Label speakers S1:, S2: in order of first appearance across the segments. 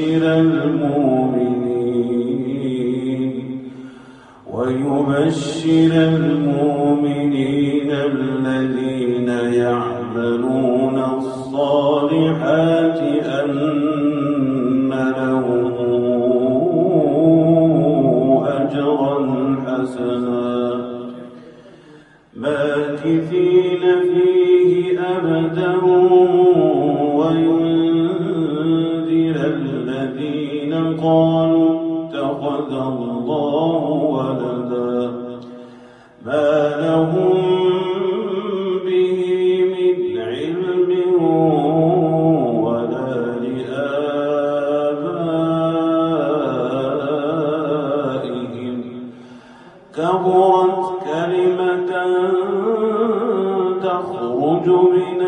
S1: مُنِيرًا كبرت كلمة تخرج من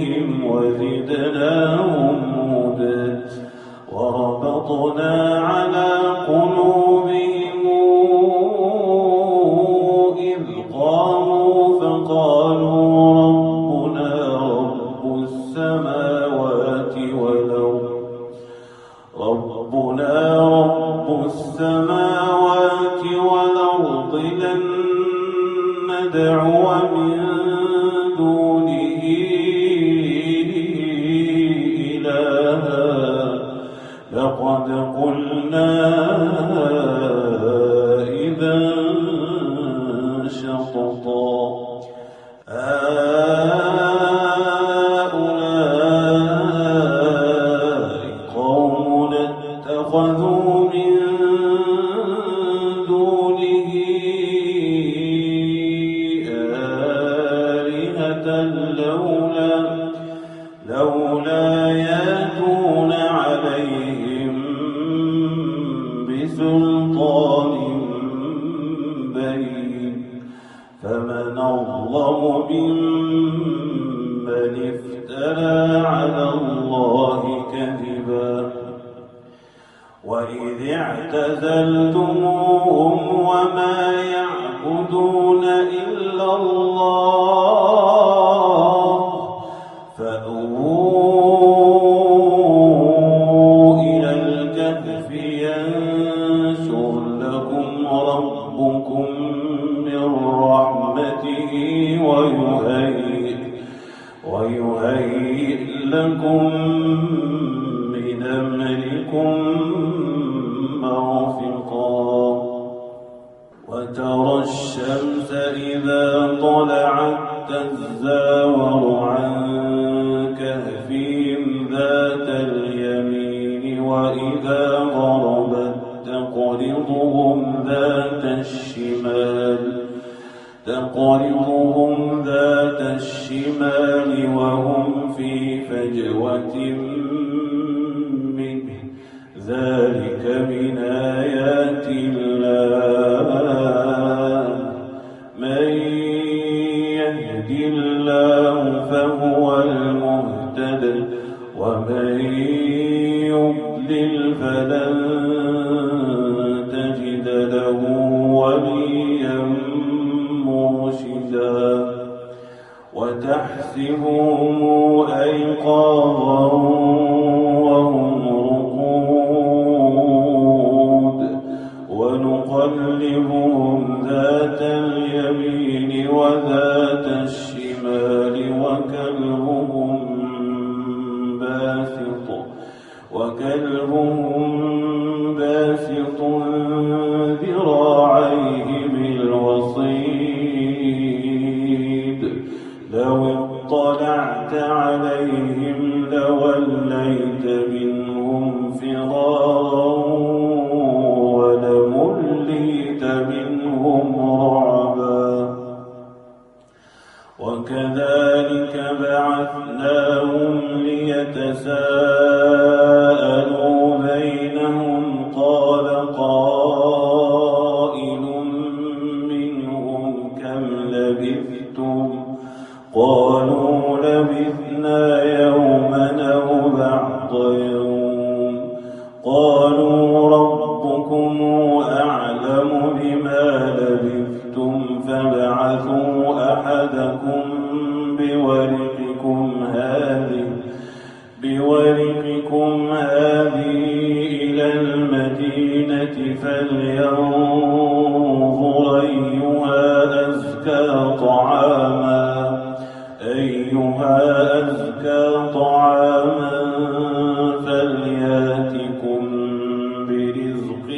S1: بهم وزدناهم هدى. وربطنا على قلوبهم أزكى طعاما فليأتكم برزق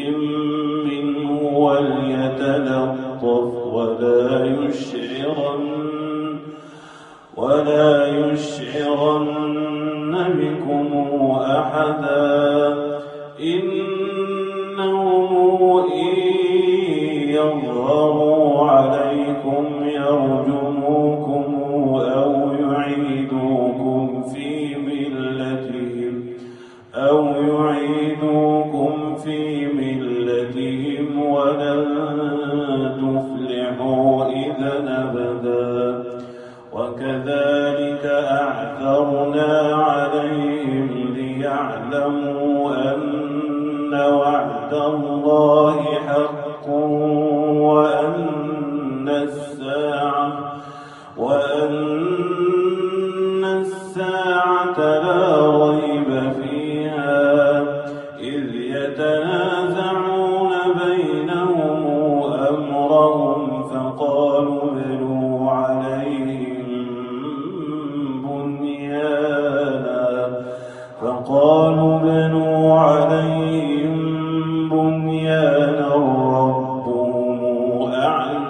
S1: منه وليتلطف ولا يشعرن ولا يشعرن بكم أحداً.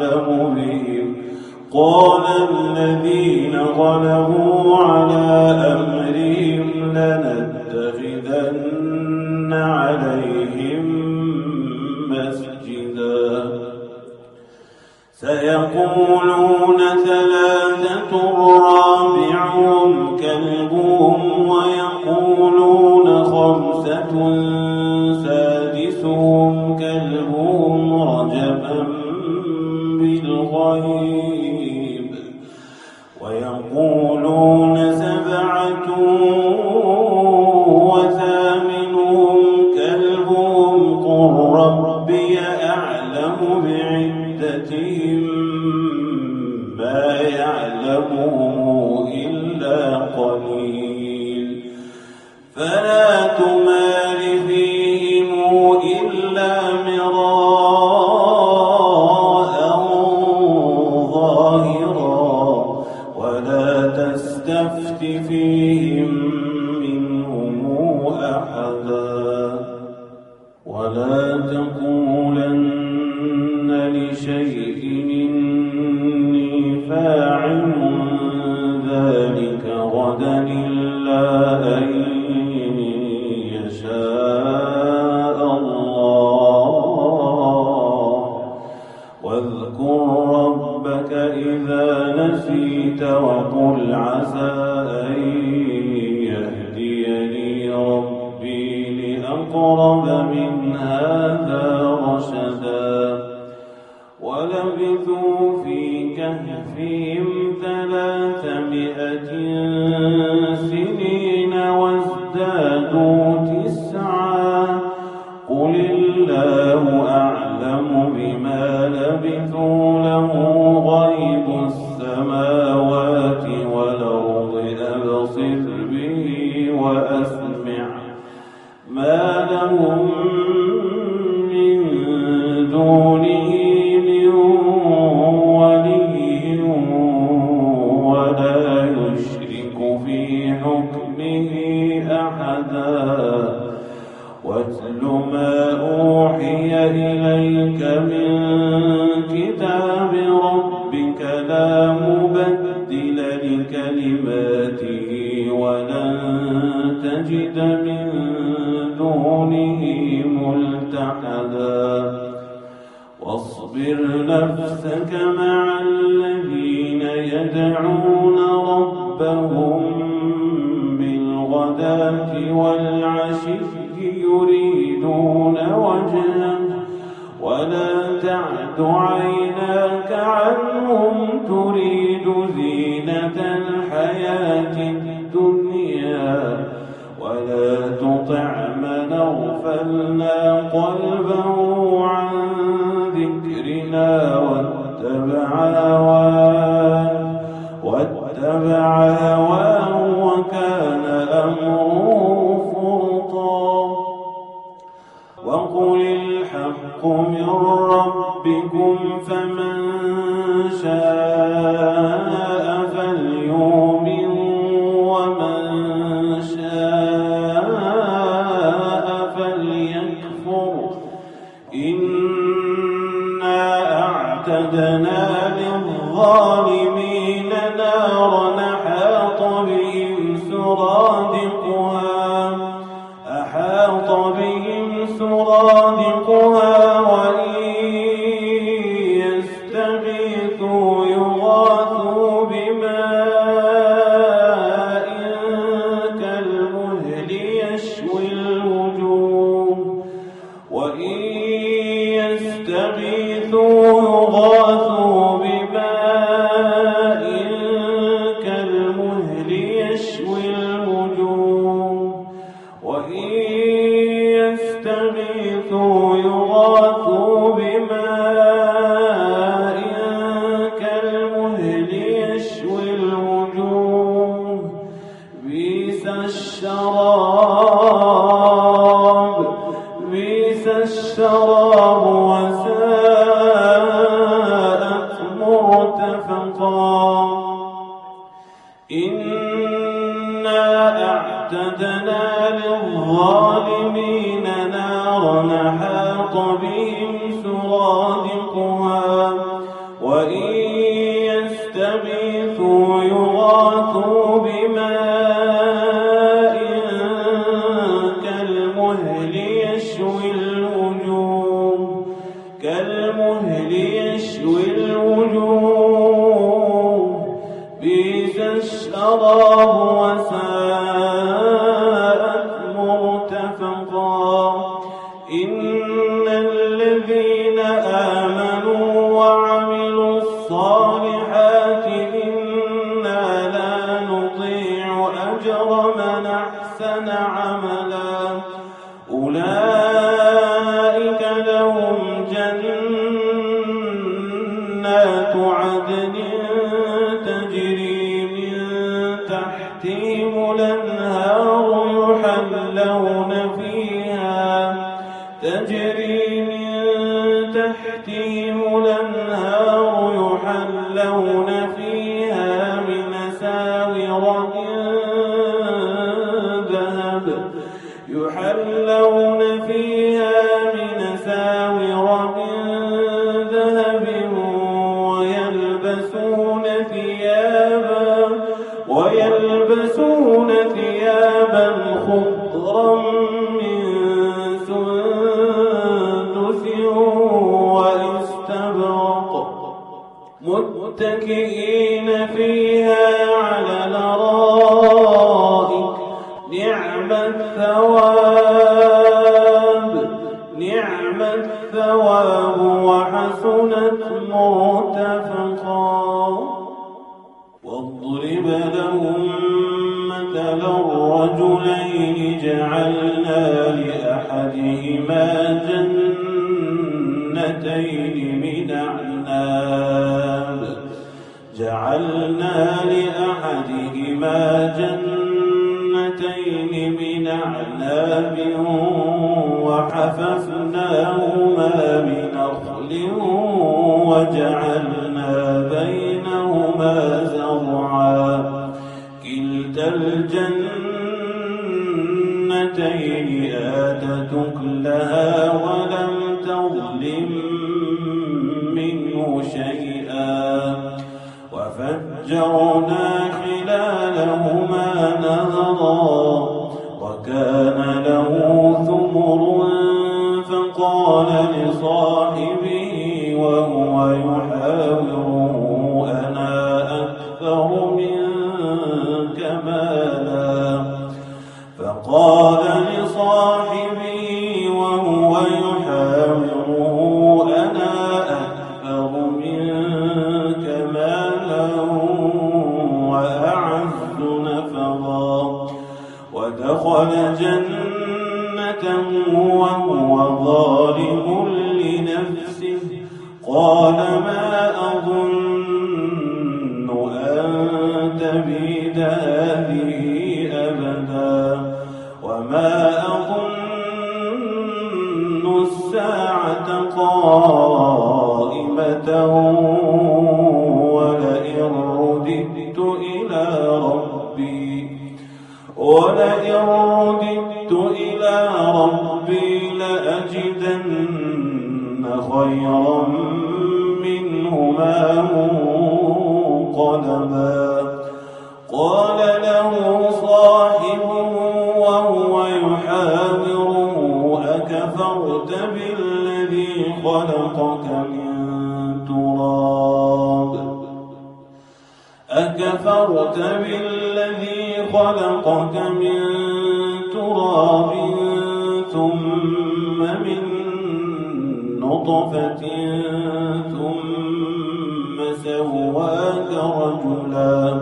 S1: قبلهم قال الذين غلبوا على أمرهم لنتخذن عليهم مسجدا. سيقولون ربهم بالغداة والعشي يريدون وجهه ولا تعد عيناك عنهم تريد زينة الحياة الدنيا ولا تطع من أغفلنا يغاث أولئك فيهما جنتين من أعناب وحففناهما بنخل وجعلنا بينهما زرعا. كلتا الجنتين آتت لها ولم تظلم منه شيئا. وفجرنا قائمة ولئن رددت إلى ربي ولئن رددت إلى ربي لأجدن خيرا منهما منقلبا. آمنت بالذي خلقك من تراب ثم من نطفة ثم سواك رجلاً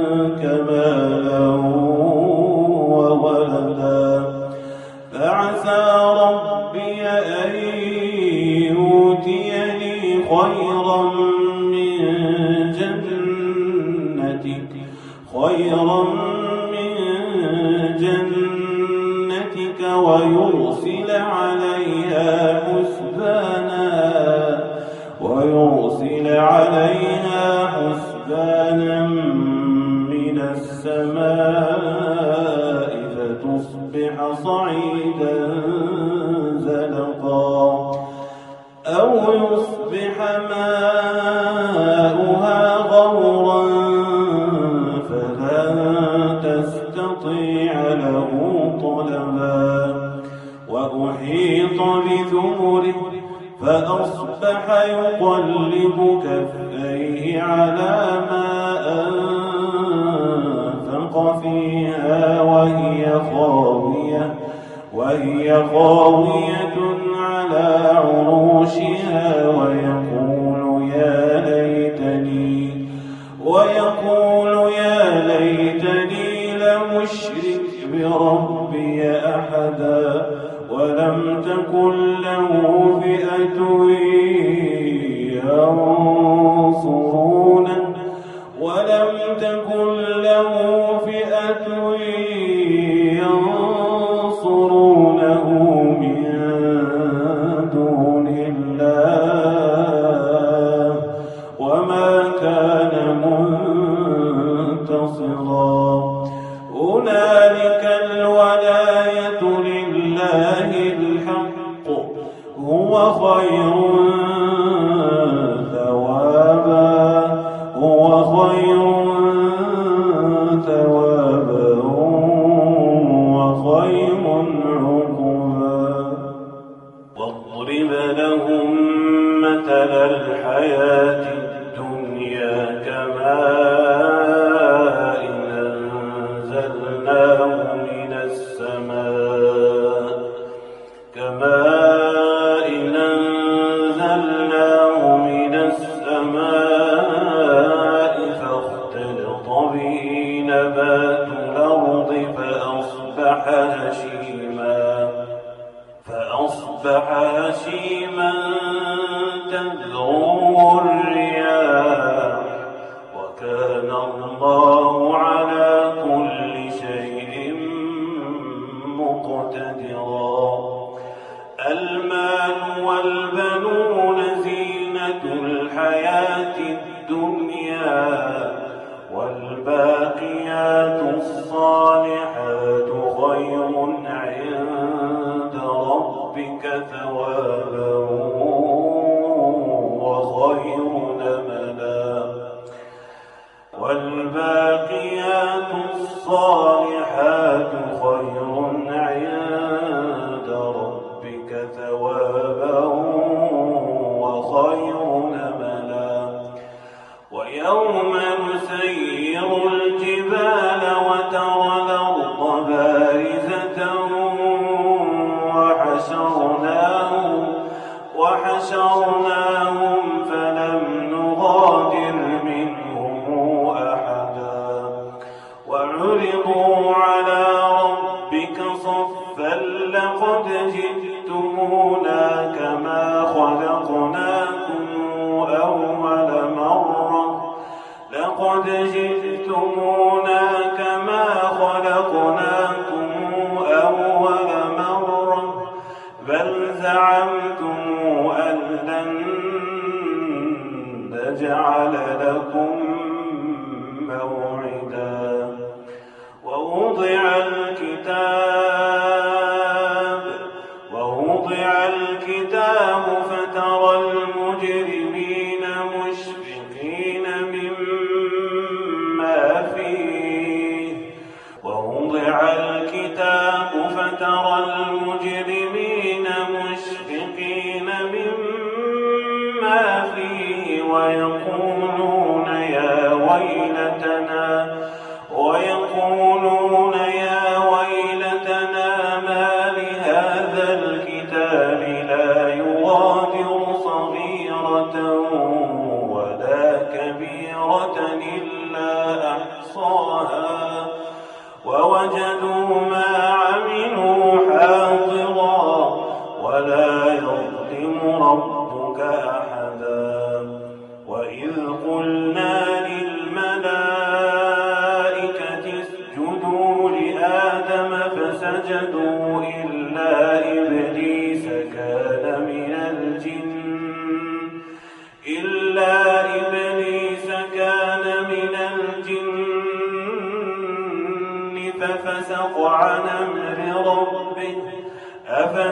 S1: عليه ولم تكن له فئة نجعل لكم ربه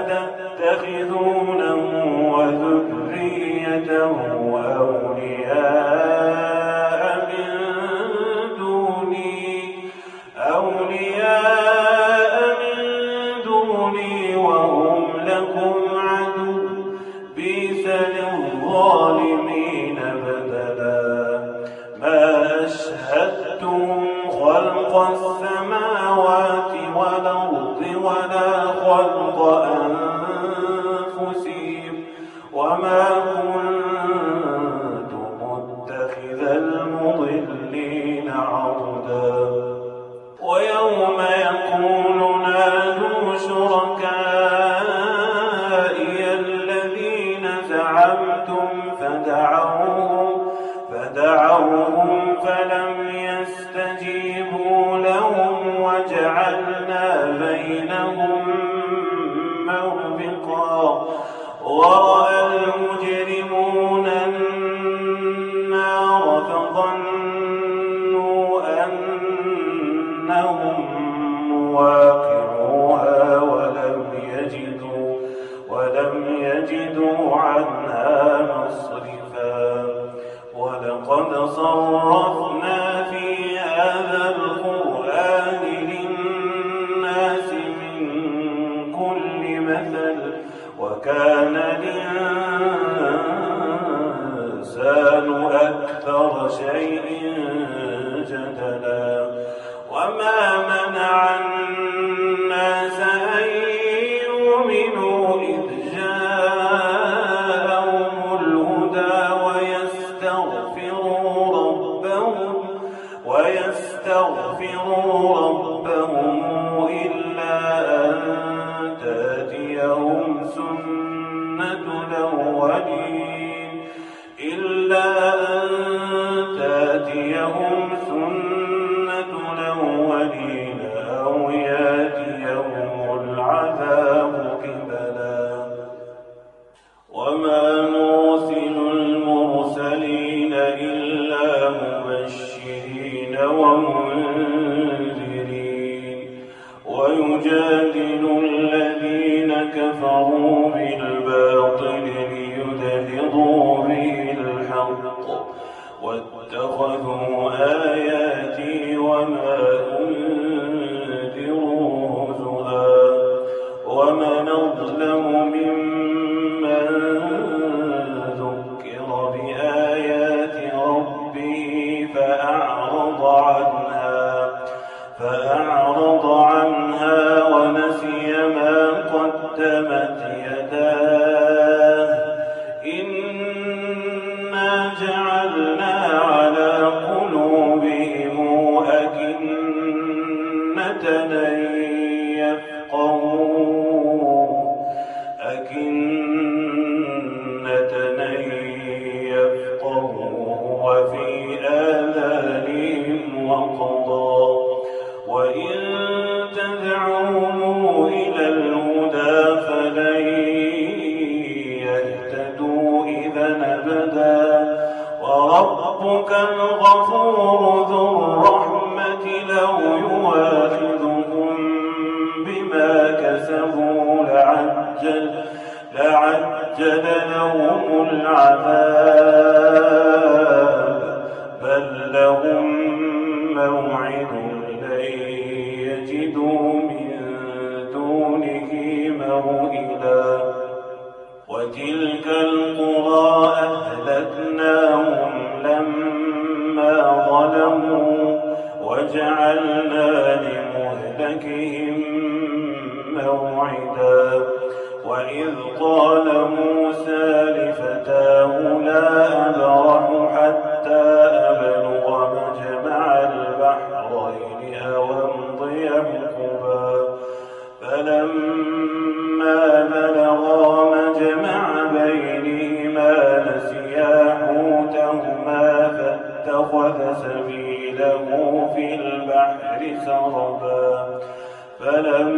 S1: فلما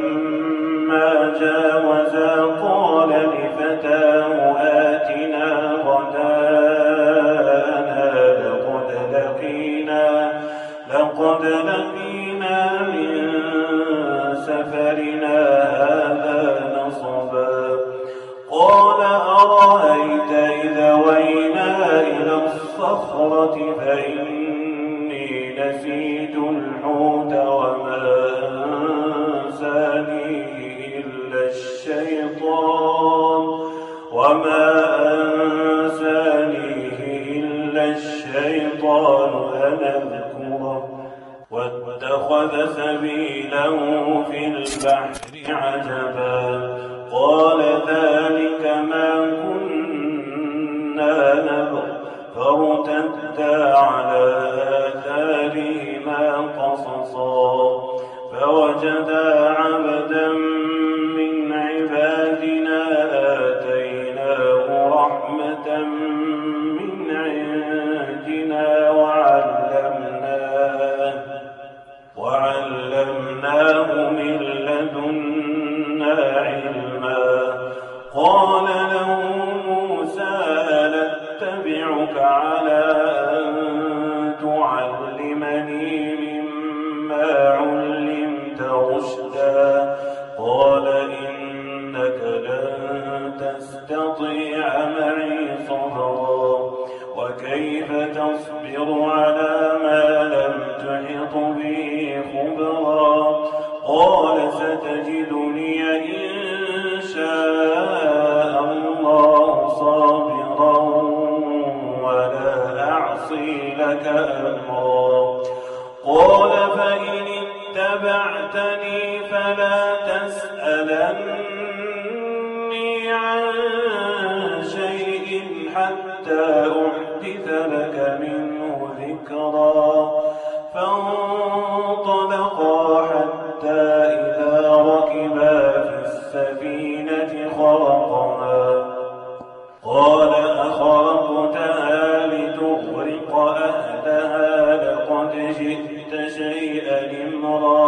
S1: قال أخرقتها لتغرق أهلها لقد جئت شيئا إمرا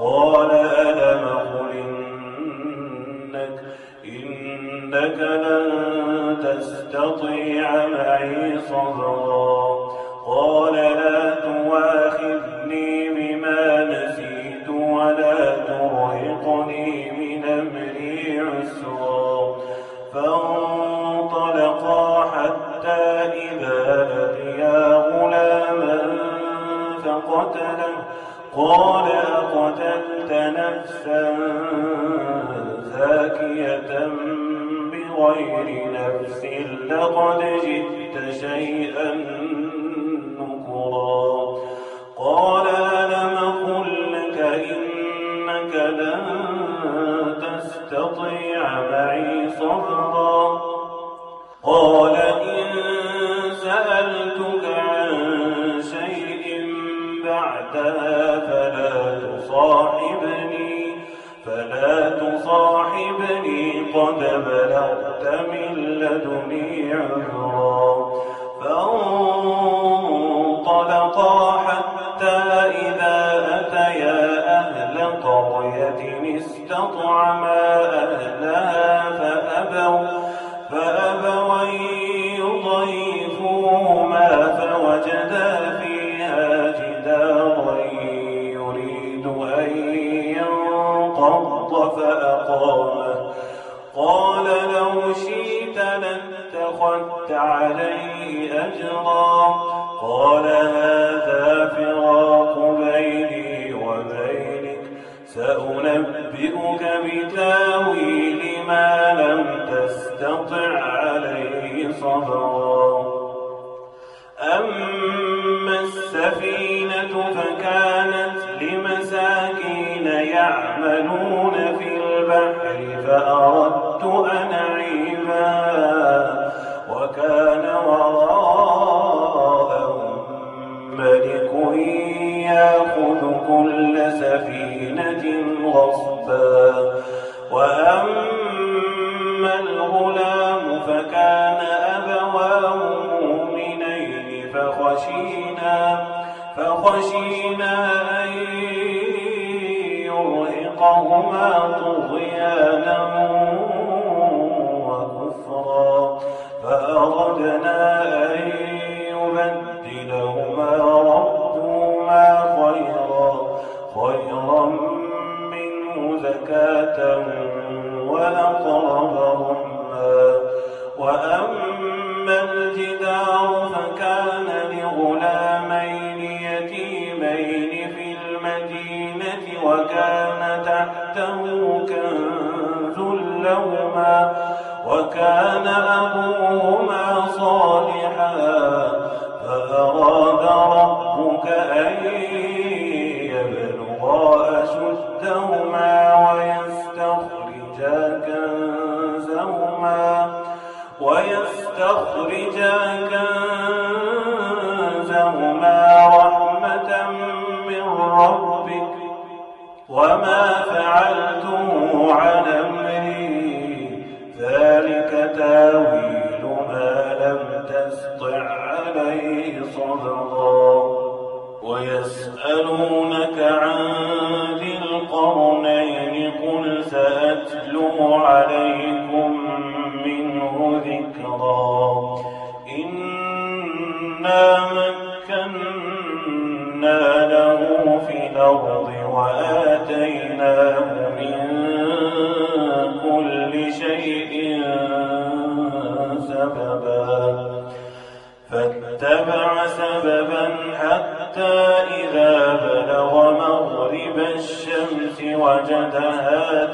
S1: قال ألم قل إنك إنك لن تستطيع معي صبرا morning. استطعما أهلها فأبوا فأبوا يضيفوهما فوجدا فيها جدارا يريد أن ينقض فأقامه. قال لو شئت لاتخذت عليه أجرا. قال هذا فراق بيني سأنبئك بتأويل ما لم تستطع عليه صبرا. أما السفينة فكانت لمساكين يعملون في البحر فأردت أن أعيبها وكان وراءهم ملك يأخذ كل سفينة غصبا وأما الغلام فكان أبواه مؤمنين فخشينا فخشينا أن يرهقهما طغيانا وكفرا فأردنا أن يبدلهما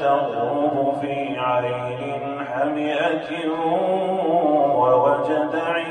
S1: تغرب في عين حمئة ووجد عين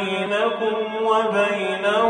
S1: بينكم وبينه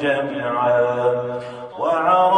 S1: جميعا. وعرى